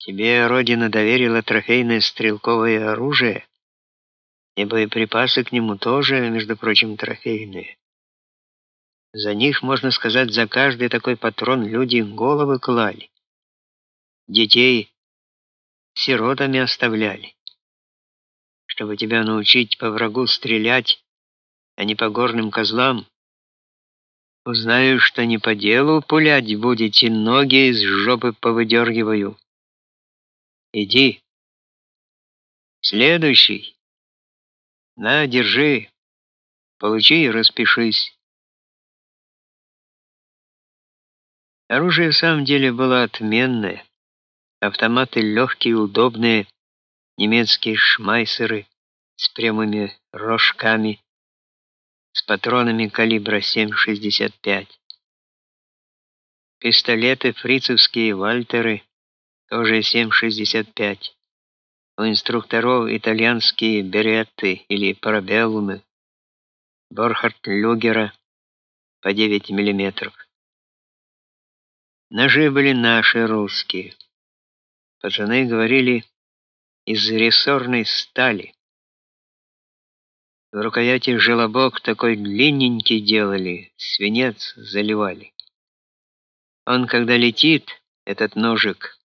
Тебе родина доверила трофейное стрелковое оружие, и боеприпасы к нему тоже, между прочим, трофейные. За них, можно сказать, за каждый такой патрон люди головы клали. Детей сиротами оставляли. Чтобы тебя научить по врагу стрелять, а не по горным козлам, узнаю, что не по делу пулять будете, ноги из жопы повыдергиваю. Иди. Следующий. На, держи. Получи и распишись. Оружие в самом деле было отменное. Автоматы легкие, удобные, немецкие шмайсеры с прямыми рожками, с патронами калибра 7,65. Пистолеты фрицевские Вальтеры тоже 7,65. У инструкторов итальянские беретты или парабеллумы, Борхард Люгера по 9 мм. Ножи были наши русские. Пацаны говорили из рессорной стали. В рукояти желобок такой длинненький делали, свинец заливали. Он когда летит, этот ножик,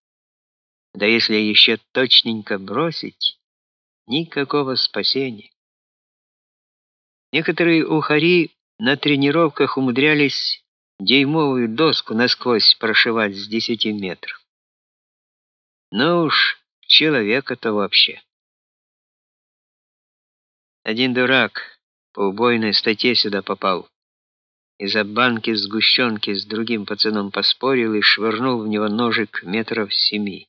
да если еще точненько бросить, никакого спасения. Некоторые ухари на тренировках умудрялись дюймовую доску насквозь прошивать с 10 метров. Ну уж, человека-то вообще. Один дурак по убойной статье сюда попал. Из-за банки сгущенки с другим пацаном поспорил и швырнул в него ножик метров семи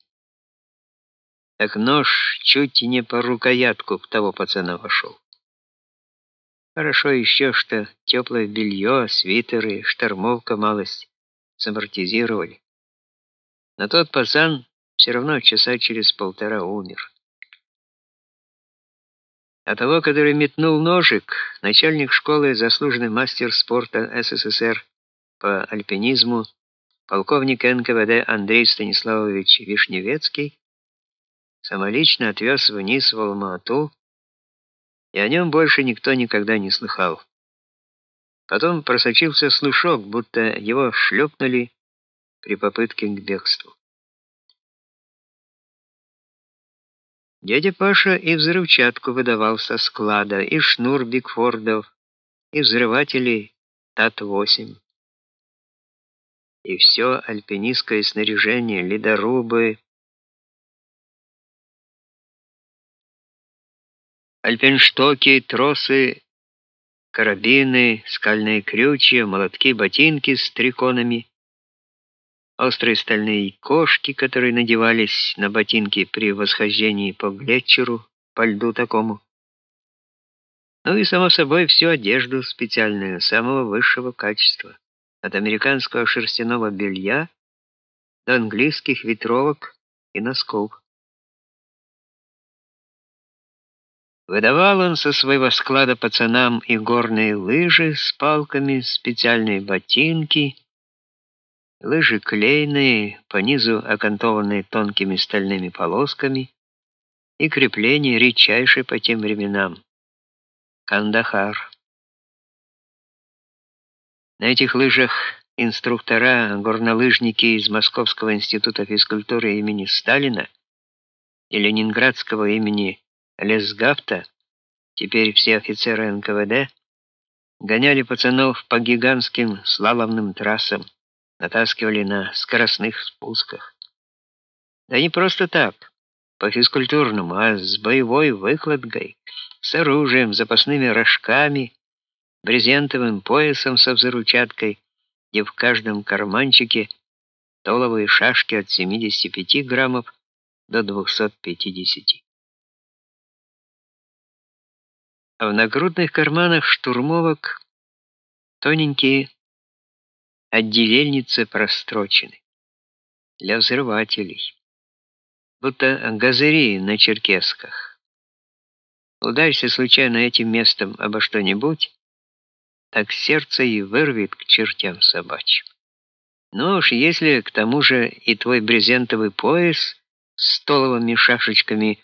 так нож чуть не по рукоятку в того пацана вошел. Хорошо еще, что теплое белье, свитеры, штормовка малость самортизировали. Но тот пацан все равно часа через полтора умер. А того, который метнул ножик, начальник школы, заслуженный мастер спорта СССР по альпинизму, полковник НКВД Андрей Станиславович Вишневецкий, самолично отвез вниз в Алма-Ату, и о нем больше никто никогда не слыхал. Потом просочился слушок, будто его шлепнули при попытке к бегству. Дядя Паша и взрывчатку выдавал со склада, и шнур Бигфордов, и взрыватели ТАТ-8. И все альпинистское снаряжение, ледорубы, альпенштоки, тросы, карабины, скальные крючья, молотки, ботинки с триконами, острые стальные кошки, которые надевались на ботинки при восхождении по глетчеру, по льду такому. Ну и, само собой, всю одежду специальную, самого высшего качества, от американского шерстяного белья до английских ветровок и носков. Выдавал он со своего склада пацанам и горные лыжи с палками, специальные ботинки, лыжи клейные, по низу окантованные тонкими стальными полосками, и крепление редчайшее по тем временам Кандахар. На этих лыжах инструктора, горнолыжники из Московского института физкультуры имени Сталина и Ленинградского имени Лесгавта, теперь все офицеры НКВД, гоняли пацанов по гигантским слаломным трассам, натаскивали на скоростных спусках. Да не просто так, по физкультурному, а с боевой выкладкой, с оружием, запасными рожками, брезентовым поясом со взрывчаткой, где в каждом карманчике толовые шашки от 75 граммов до 250. А в нагрудных карманах штурмовок тоненькие отделельницы прострочены для взрывателей, будто газыри на черкесках. Ударься случайно этим местом обо что-нибудь, так сердце и вырвет к чертям собачьим. Ну уж если к тому же и твой брезентовый пояс столовыми шашечками